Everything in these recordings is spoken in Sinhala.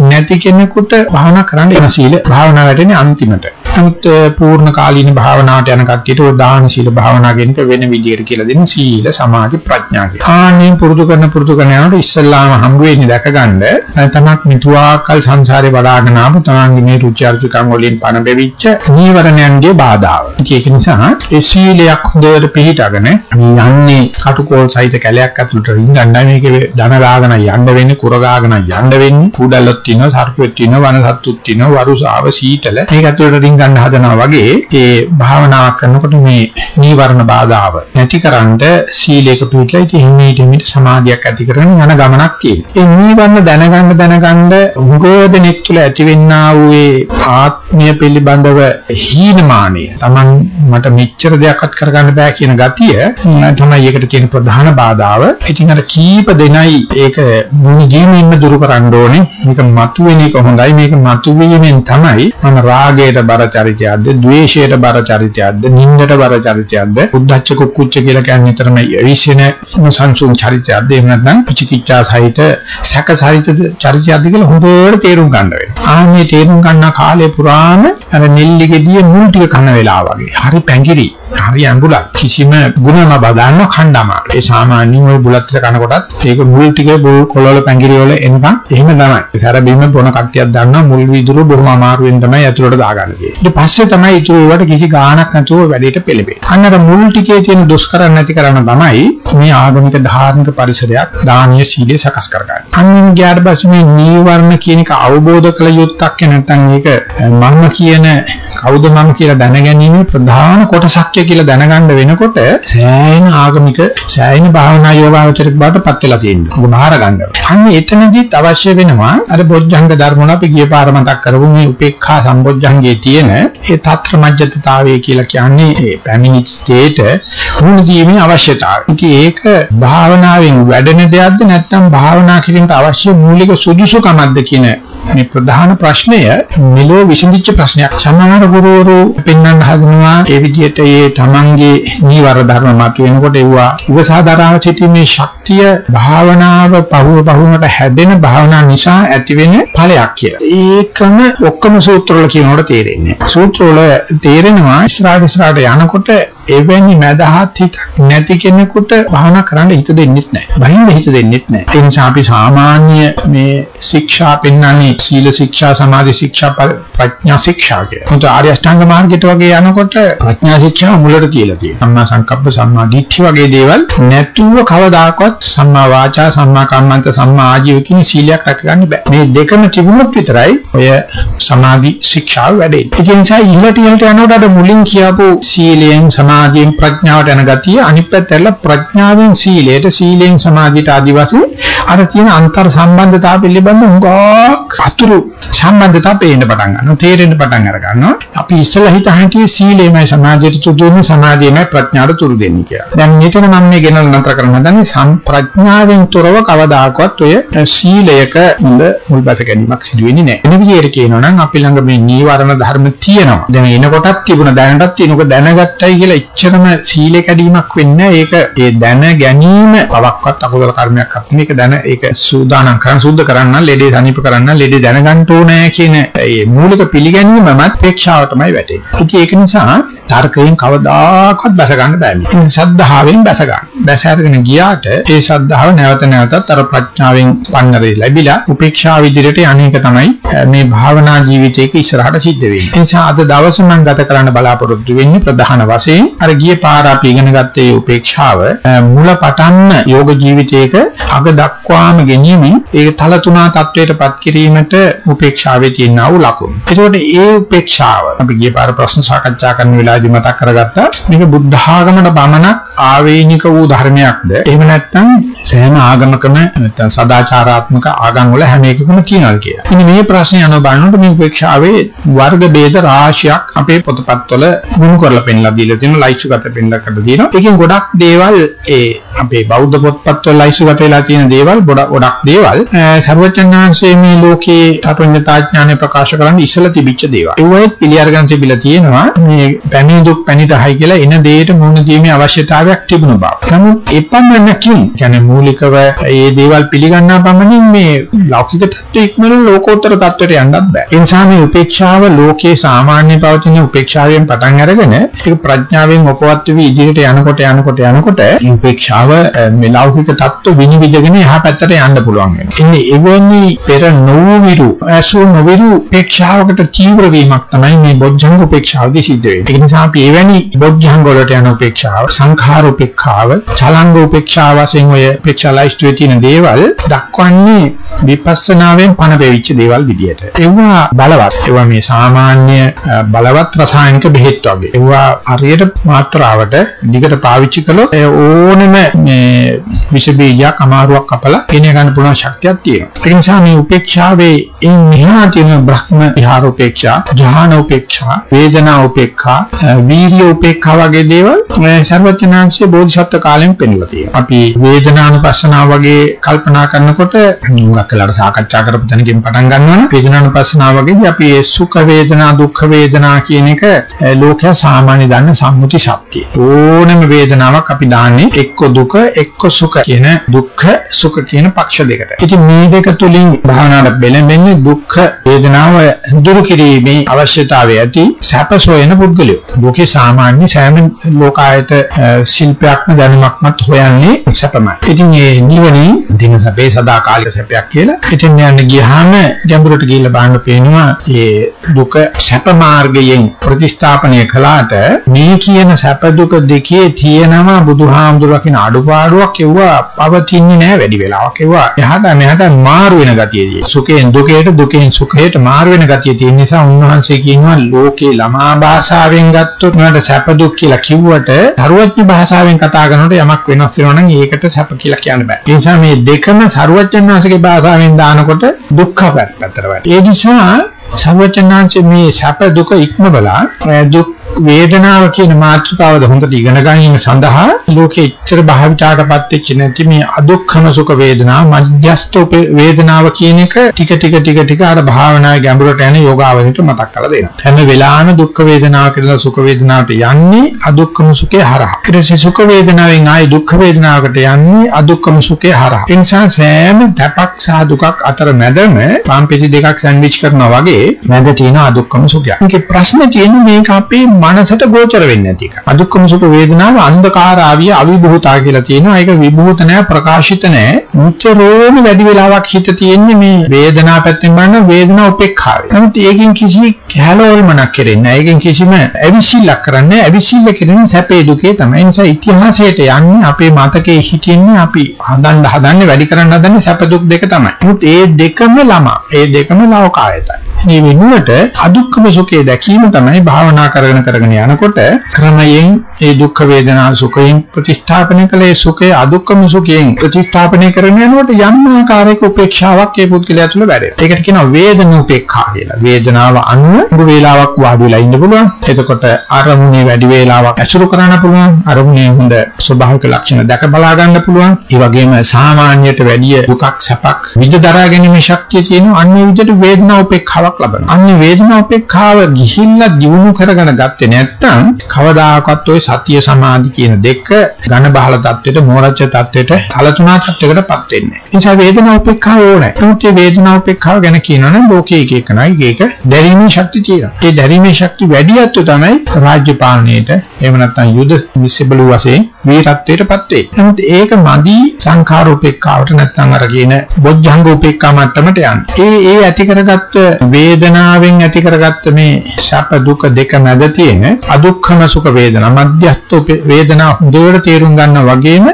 නැති කෙනෙකුට භාවනා කරන්න එන සීල භාවනා වැඩෙන්නේ අන්තිමට. නමුත් පූර්ණ කාලීන භාවනාවට යන කට්ටියට ඔය දාන සීල භාවනා කියන එක වෙන විදිහට කියලා දෙන සීල සමාධි ප්‍රඥා කියලා. ආන්නේ පුරුදු කරන පුරුදු කරන යනකොට ඉස්සල්ලාම හම් වෙන්නේ දැකගන්න තමක් මිතුආකල් සංසාරේ වඩාගෙන ආපු තමන්ගේ මේ රුචි අරුචිකම් වලින් පණ බෙවිච්ච නීවරණයන්ගේ බාධාව. ඒක නිසා ඒ සීලයක් හොඳට පිළිටගෙන යන්නේ කටුකෝල් සහිත කැලයක් ඇතුළට රින්ගන්නයි මේකේ ධන ගාගෙන යන්න වෙන්නේ කුර ගාගෙන යන්න වෙන්නේ කුඩල්ලොත් තියෙනවා සර්පෙත් තියෙනවා වනසත්තුත් තියෙනවා වරුසාව සීතල මේක ඇතුළට රින්ගන්න හදනවා වගේ ඒ භාවනාවක් කරනකොට මේ නීවරණ බාධාව නැතිකරන්න සීලයක පිළිපදලා ඉතින් හිමීට හිමීට සමාධියක් ඇති කරගෙන යන ගමනක් තියෙනවා. ඒ නීවරණ දැනගන්න දැනගන්න උගෝදෙනෙක් තුළ ඇතිවෙනා වූ ඒ ආත්මය පිළිබඳව හීනමානය Taman මට මෙච්චර දෙයක්වත් කරගන්න බෑ කියන ගතිය තමයි ඒකට තියෙන ප්‍රධාන බාධාව. ඉතින් අර කීප දෙනයි ඒක මුනි ජීමෙන්න දුරු කරන්න ඕනේ. මේක මතුවෙන එක හොඳයි. මේක මතුවීමෙන් තමයි මම රාගයට බර චරිතයක්ද, ද්වේෂයට බර චරිතයක්ද, නින්දට බර චරිතයක්ද, උද්ධච්ච කුක්කුච්ච කියලා කියන්නේ තරම විශ්ින සංසුන් චරිතයක්ද, එහෙම නැත්නම් පිචිකිච්ඡා සහිත සැක සහිත චරිතයක්ද කියලා හොඳට තේරුම් ගන්න වෙනවා. ආන්නේ තේරුම් ගන්න කාලේ පුරාම අර නෙල්ලිගෙඩිය මුල් ටික කන වෙලා වගේ. හරි පැංගිරි. හරි අඟුලක් කිසිම ගුණම බදාන්න කණ්ඩාම. ඒ සාමාන්‍යයෙන් ওই බුලත් කන කොටත් ඒක මුල් ටිකේ බුල් කොළවල පැංගිරි වල එනකන් එහෙම තමයි. සැර බීම බොන කට්ටියක් දන්නවා මුල් විදුරු බොහොම අමාරුවෙන් තමයි ඇතුළට දාගන්නේ. ඊට පස්සේ තමයි ඊටු වලට කිසි ගාණක් නැතුව වැඩේට පෙළඹෙන්නේ. අන්නර මුල් ටිකේ තියෙන දුෂ්කර නැති කරන තමයි මේ ආගමික ධාර්මික පරිසරයක් දානීය සීලය සකස් කරගන්නේ. අන්නින් ගියාට පස්සේ මේ නීවරණ කියන එක අවබෝධ කළ යුත්තක් නැත්නම් මේක මම කියන කවුද මම කියලා දැනගැනීමේ ප්‍රධාන කොටසක් කියලා දැනගන්න වෙනකොට සෑහෙන ආගමික සෑහෙන භාවනා යෝගාවචරික බවට පත් වෙලා තියෙනවා. ඔබ බාර ගන්න. අන්න එතනදිත් අවශ්‍ය වෙනවා අර බොජ්ජංග ධර්ම වල අපි ගිය පාර මතක් කරපු මේ උපේක්ඛා සම්බොජ්ජංගයේ තියෙන ඒ తත්‍ර මජ්ජතතාවය කියලා කියන්නේ ඒ පැමිණි ස්ටේට වුණදීමේ අවශ්‍යතාවය. ඉතින් ඒක භාවනාවෙන් වැඩෙන දෙයක්ද නැත්නම් භාවනා කිරීමට අවශ්‍ය මූලික සුදුසුකමක්ද කියන මේ ප්‍රධාන ප්‍රශ්නය මෙලෝ විසඳිච්ච ප්‍රශ්නයක්. සමහර ගුරුවරු පෙන්වන්න හදනවා ඒ විදිහට ඒ තමන්ගේ නීවර ධර්ම මත වෙනකොට ඒවා උපසාදාරාව සිටීමේ ශක්තිය භාවනාව පහුව පහුවකට හැදෙන භාවනා නිසා ඇතිවෙන ඵලයක් කියලා. ඒකම ඔක්කොම සූත්‍රවල කියනකොට තේරෙන්නේ. සූත්‍රවල තේරෙනවා ඉස්සරහට ඉස්සරහට යනකොට එවැනි මදහත් හිතක් නැති කෙනෙකුට භාවනා කරන්න හිත දෙන්නේ නැහැ. බහින්ද හිත දෙන්නේ නැහැ. ඒ නිසා අපි සාමාන්‍ය මේ ශික්ෂා පෙන්වන්නේ සීල ශික්ෂා, සමාධි ශික්ෂා, ප්‍රඥා ශික්ෂා කියලා. මොකද ආර්ය අෂ්ටාංග මාර්ගයට වගේ යනකොට ප්‍රඥා ශික්ෂා මුලට තියලා තියෙනවා. සම්මා සංකප්ප, සම්මා දිට්ඨි වගේ දේවල් නැතුව කවදාකවත් සම්මා වාචා, සම්මා කම්මන්ත, සම්මා ආජීව කියන සීලයක් රැකගන්න බෑ. මේ දෙකම තිබුණොත් විතරයි ඔය සමාධි ශික්ෂාව වැඩෙන්නේ. ඒ නිසා ඉහළට ඉහළට යනකොට අර මුලින් කියපු සීලයෙන් සමාධියෙන් ප්‍රඥාවට යන ගතිය අනිත් පැත්තට ප්‍රඥාවෙන් සීලයට, සීලයෙන් සමාධියට ආදි වශයෙන් අර තියෙන අන්තර් සම්බන්ධතාව පිළිබඳ හුඟක් අතුරු සම්බන්ධතාව පේන්න පටන් ගන්නවා තේරෙන්න පටන් අර ගන්නවා අපි ඉස්සෙල්ලා හිත හිටියේ සීලෙමයි සමාධියට තුරු දෙන්නේ සමාධියමයි ප්‍රඥාවට තුරු දෙන්නේ කියලා. දැන් මෙතන මම මේ ගෙනල් නතර කරන්න හදන්නේ ප්‍රඥාවෙන් තොරව කවදාකවත් ඔය සීලයක හොඳ මුල්බැස ගැනීමක් සිදු වෙන්නේ නැහැ. එන විදිහට කියනවා නම් අපි ළඟ මේ නීවරණ ධර්ම තියෙනවා. දැන් එනකොටත් තිබුණා දැනටත් තියෙනක දැනගත්තයි කියලා එච්චරම සීලේ කැඩීමක් වෙන්නේ ඒක ඒ දැන ගැනීම පවක්වත් අකුසල කර්මයක් අත් මේක දැන ඒක සූදානම් කරන් සුද්ධ කරන්න ලෙඩේ සනීප කරන්න ලෙඩේ දැනගන්න ඕනේ කියන ඒ මූලික පිළිගැනීමමත් ප්‍රේක්ෂාව තමයි වැටෙන්නේ. ඉතින් ඒක නිසා තර්කයෙන් කවදාකවත් බැස ගන්න බෑ. මේ ශ්‍රද්ධාවෙන් බැස ගන්න. බැස අරගෙන ගියාට ඒ ශ්‍රද්ධාව නැවත නැවතත් අර ප්‍රඥාවෙන් පන්නරේ ලැබිලා උපේක්ෂාව විදිහට අනේක තමයි මේ භාවනා ජීවිතයක ඉස්සරහට සිද්ධ වෙන්නේ. ඒ නිසා අද දවසේ මම ගත කරන්න බලාපොරොත්තු වෙන්නේ ප්‍රධාන වශයෙන් අර ගිය පාර අපි ඉගෙන ගත්තේ උපේක්ෂාව මුල පටන්න යෝග ජීවිතයක අග දක්වාම ගෙනීමෙන් ඒ තල තුනා තත්වයටපත් කිරීමට උපේක්ෂාවේ තියෙනා වූ ලකුණු. ඒකෝට ඒ උපේක්ෂාව අපි ගිය පාර ප්‍රශ්න සාකච්ඡා කරන වෙලාවේදී මතක් කරගත්තා මේක බුද්ධ ආගමකට පමණක් ආවේනික වූ ධර්මයක්ද? එහෙම නැත්නම් සෑම ආගමකම නැත්නම් සදාචාරාත්මක ආගම් වල හැම එකකම කියනවා කියලා. ඉතින් මේ ප්‍රශ්නේ අනුව බලනකොට මේ උපේක්ෂාවේ වර්ග ભેද රාශියක් අපේ පොතපත්වල ගුණ කරලා පෙන්නලා දීලා තියෙනවා ලයිස්ට්ගත පෙන්නලා කරලා තියෙනවා. ඒකෙන් ගොඩක් දේවල් ඒ අපේ බෞද්ධ පොත්පත්වල ලයිස්ට්ගත වෙලා තියෙන දේවල් ගොඩක් දේවල් සර්වචන්නාංශයේ මේ ලෝකේ අරඤ්‍යතාඥානය ප්‍රකාශ ස්පර්ශ කරන්න ඉස්සලා තිබිච්ච දේවල්. ඒ වගේත් පිළි අරගෙන තිබිලා තියෙනවා මේ පැණි දුක් පැණි දහයි කියලා එන දෙයට මුහුණ දීමේ අවශ්‍යතාවයක් තිබුණ බව. නමුත් එපමණකින් කියන්නේ මූලිකව මේ දේවල් පිළිගන්නා පමණින් මේ ලෞකික தত্ত্ব ඉක්මනට ලෝකෝත්තර தত্ত্বයට යන්නත් බෑ. ඒ නිසා මේ උපේක්ෂාව ලෝකයේ සාමාන්‍ය පවතින උපේක්ෂාවෙන් පටන් අරගෙන ඒක ප්‍රඥාවෙන් උපවත් වී ඉදිරියට යනකොට යනකොට යනකොට උපේක්ෂාව මේ ලෞකික தত্ত্ব විනිවිදගෙන යහ පැත්තට යන්න පුළුවන් වෙනවා. ඉන්නේ එවැනි පෙර නොවිරු අසු නොවිරු උපේක්ෂාවකට තීව්‍ර වීමක් තමයි මේ බොජ්ජංග උපේක්ෂාවදී සිද්ධ වෙන්නේ. ඒ නිසා අපි එවැනි බොජ්ජංග වලට යන උපේක්ෂාව, සංඛාර උපේක්ෂාව, චලංග උපේක්ෂාව වශයෙන් ඔය උපේක්ෂාලයිස්ට් තියෙන දේවල් දක්වන්නේ විපස්සනාවෙන් පණ බෙවිච්ච දේවල් විදියට. ඒවා බලවත්. ඒවා මේ සාමාන්‍ය බලවත් රසායනික බෙහෙත් වගේ. ඒවා හරියට මාත්‍රාවට දිගට පාවිච්චි කළොත් ඕනෙම මේ විෂ බීජයක් අමාරුවක් කපලා එන ගන්න පුළුවන් ශක්තියක් තියෙනවා. ඒ නිසා මේ උපේක්ෂාවේ ඉන් මෙහා තියෙන බ්‍රහ්ම විහාර උපේක්ෂා, ජහාන උපේක්ෂා, වේදනා උපේක්ෂා, වීර්ය උපේක්ෂා වගේ දේවල් සර්වඥාන්සේ බෝධිසත්ව කාලෙන් පෙන්නලා තියෙනවා. අපි වේදනානුපස්සනාව වගේ කල්පනා කරනකොට මුලක් වෙලාට සාකච්ඡා කරපු තැනකින් පටන් ගන්නවා. වේදනානුපස්සනාව වගේදී අපි ඒ සුඛ වේදනා, දුක්ඛ වේදනා කියන එක ලෝකයා සාමාන්‍ය දන්න සම්මුති ශක්තිය. ඕනම වේදනාවක් අපි දාන්නේ එක්ක දුක, එක්ක සුඛ කියන දුක්ඛ සුඛ කියන පක්ෂ දෙකට. ඉතින් මේ දෙක තුලින් භාවනාවට බෙලෙන්නේ දුක්ඛ වේදනාව දුරු කිරීමේ අවශ්‍යතාවය ඇති සැපසොයන පුද්ගලයෝ. ලෝකේ සාමාන්‍ය සෑම ලෝකායත ශිල්පයක්ම දැනුමක්මත් හොයන්නේ සැපමයි. ඉතින් මේ නිවනින් දින සැපේ සදාකාලික සැපයක් කියලා. ඉතින් යන්න ගියාම ගැඹුරට ගිහිල්ලා බලන්න පේනවා මේ දුක සැප මාර්ගයෙන් ප්‍රතිස්ථාපනය කළාට මේ කියන සැප දුක දෙකේ තියෙනවා බුදුහාමුදුරුවෝ කියන අඩුපාඩුවක් එවුවා පවතින්නේ නැහැ වැඩි වෙලාවක් එවුවා. එහාට මෙහාට මාරු වෙන ගතියදී. සුඛයෙන් දුකේට දුකෙන් සුඛයට මාරු වෙන ගතිය තියෙන නිසා උන්වහන්සේ කියනවා ලෝකේ ළමා භාෂාවෙන් ගත්තොත් උනට සැප දුක් කියලා කිව්වට සරුවච්ච භාෂාවෙන් කතා කරනකොට යමක් වෙනස් වෙනවා නම් ඒකට සැප කියලා කියන්න බෑ. ඒ නිසා මේ දෙකම සරුවච්චන්හන්සේගේ භාෂාවෙන් දානකොට දුක්ඛ පැත්තට වැටේ. ඒ නිසා සර්වචනාංශ මේ සැප දුක ඉක්මවලා දුක් වේදනාව කියන මාතෘකාවද හොඳට ඉගෙන ගැනීම සඳහා ලෝකෙ ඉච්ඡර භාවිතාටපත් වෙච්ච නැති මේ අදුක්ඛම සුඛ වේදනාව මධ්‍යස්ථ වේදනාව කියන එක ටික ටික ටික ටික අර භාවනාවේ ගැඹුරට යන යෝගාවලිට මතක් කරලා දෙනවා. හැම වෙලාවෙම දුක්ඛ වේදනාව කියලා සුඛ වේදනාවට යන්නේ අදුක්ඛම සුඛේ හරහා. ඊට පස්සේ සුඛ වේදනාවෙන් ආයි දුක්ඛ වේදනාවකට යන්නේ අදුක්ඛම සුඛේ හරහා. ඒ නිසා සෑම තපක් සහ දුකක් අතර මැදම පාම්පෙටි දෙකක් සෑන්ඩ්විච් කරනවා වගේ මැද තියෙන අදුක්ඛම සුඛය. ඒකේ ප්‍රශ්නේ තියෙන්නේ මේක අපේ මනසට ගෝචර වෙන්නේ නැති එක. අදුක්කම සුඛ වේදනාව අන්ධකාර ආවිය අවිභූතා කියලා තියෙනවා. ඒක විභූත නැහැ ප්‍රකාශිත නැහැ. මුචරෝම වැඩි වෙලාවක් හිත තියෙන්නේ මේ වේදනාව පැත්තෙන් බලන වේදනාව උපේක්ෂාවේ. නමුත් ඒකෙන් කිසි කැලෝල්මනක් කරෙන්නේ නැහැ. ඒකෙන් කිසිම අවිසිල්ලක් කරන්නේ නැහැ. අවිසිල්ල කරන්නේ සැපේ දුකේ තමයි. ඒ නිසා ඉතිහාසයට යන්නේ අපේ මතකයේ හිටින්නේ අපි හදන්න හදන්නේ වැඩි කරන්න හදන්නේ සැප දුක් දෙක තමයි. නමුත් ඒ දෙකම ළමා. ඒ දෙකම ලෝකායතයි. මේ වෙනුවට අදුක්කම සුඛය දැකීම තමයි භාවනා කරගෙන කරගෙන යනකොට ක්‍රමයෙන් ඒ දුක්ඛ වේදනා සුඛයෙන් ප්‍රතිස්ථාපනය කළේ සුඛය අදුක්කම සුඛයෙන් ප්‍රතිස්ථාපනය කරගෙන යනකොට යම් ආකාරයක උපේක්ෂාවක් ඒ පුද්ගලයා තුළ වැඩෙනවා. ඒකට කියනවා වේදන උපේක්ඛා කියලා. වේදනාව අනුව වේලාවක් වාඩි වෙලා ඉන්න පුළුවන්. එතකොට අරමුණේ වැඩි වේලාවක් ඇසුරු කරන්න පුළුවන්. අරමුණේ හොඳ ස්වභාවික ලක්ෂණ දැක බලා ගන්න පුළුවන්. ඒ වගේම සාමාන්‍යයට වැඩිය දුකක් සැපක් විඳ දරා ගැනීමේ ශක්තිය තියෙන අන්නේ විදිහට වේදනා වේදනාවක් ලබනවා. අන්නේ වේදනාව උපේක්ෂාව ගිහිල්ලා දිනු කරගෙන ගත්තේ නැත්නම් කවදාකවත් ওই සතිය සමාධි කියන දෙක ඝන බහල தත්වෙට මෝරච්ච தත්වෙට කලතුණා தත්වෙකටපත් වෙන්නේ නැහැ. නිසා වේදනාව උපේක්ෂාව ඕනේ. නමුත් මේ වේදනාව උපේක්ෂාව ගැන කියනවනම් ලෝකයේ එක එක නයි ඒක දැරීමේ ශක්තිය තියෙනවා. ඒ දැරීමේ ශක්තිය වැඩි යැත්තු තමයි රාජ්‍ය පාලනයේට එහෙම නැත්නම් යුද මිසබළු වශයෙන් වීරත්වයටපත් වෙන්නේ. නමුත් ඒක මදි සංඛාර උපේක්ෂාවට නැත්නම් අර කියන බොජ්ජංග උපේක්ෂා මට්ටමට යන්නේ. ඒ ඒ ඇති කරගත්ත වේදනාවෙන් ඇති කරගත්ත මේ ශප දුක දෙක මැද තියෙන අදුක්ඛම සුඛ වේදනා මධ්‍යස්ථ වේදනා හොඳට තේරුම් ගන්න වගේම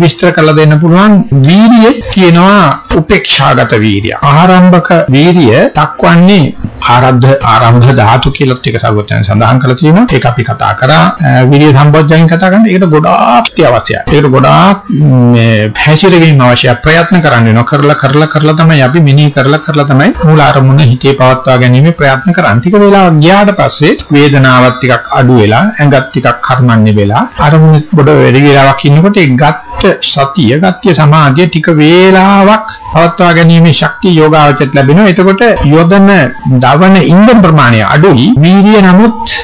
විස්තර කරලා දෙන්න පුළුවන් වීර්යය කියනවා උපේක්ෂාගත වීර්ය. ආරම්භක වීර්ය දක්වන්නේ ආරද්ධ ආරම්භ ධාතු කියලා ටික සර්වඥයන් සඳහන් කරලා තියෙනවා. ඒක අපි කතා කරා විරිය සම්බොජ්ජයෙන් කතා කරන. ඒකට ගොඩාක් අවශ්‍යයි. ඒකට ගොඩාක් මේ හැසිරවීම අවශ්‍යයි. ප්‍රයත්න කරන්න වෙනවා. කරලා කරලා කරලා තමයි අපි මිනී කරලා කරලා තමයි මූල අරමුණ හිතේ පවත්වා ගැනීම ප්‍රයත්න කරන්නේ. ටික වෙලාවක් ගියාට පස්සේ වේදනාවක් ටිකක් අඩු වෙලා, ඇඟත් ටිකක් කර්මන්නේ වෙලා, අරමුණ බොඩ වැඩි වෙලාවක් ඉන්නකොට ඒ ගත්ත සතිය, ගත්‍ය සමාධිය ටික වේලාවක් පවත්වා ගැනීමේ ශක්තිය යෝගාවචරයට ලැබෙනවා. එතකොට යොදන දවන ඉන්ධන ප්‍රමාණය අඩුයි. වීර්ය නමුත්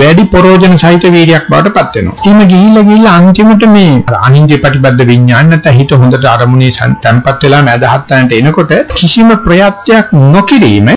වැඩි ප්‍රෝජන සහිත වීර්යයක් බවට පත් වෙනවා. එහෙම ගිහිල්ලා ගිහිල්ලා අන්තිමට මේ අනින්ද්‍රිය ප්‍රතිබද්ධ විඥාන නැත්නම් හිත හොඳට අරමුණේ තැම්පත් වෙලා මැදහත් තැනට එනකොට කිසිම ප්‍රයත්නයක් නොකිරීම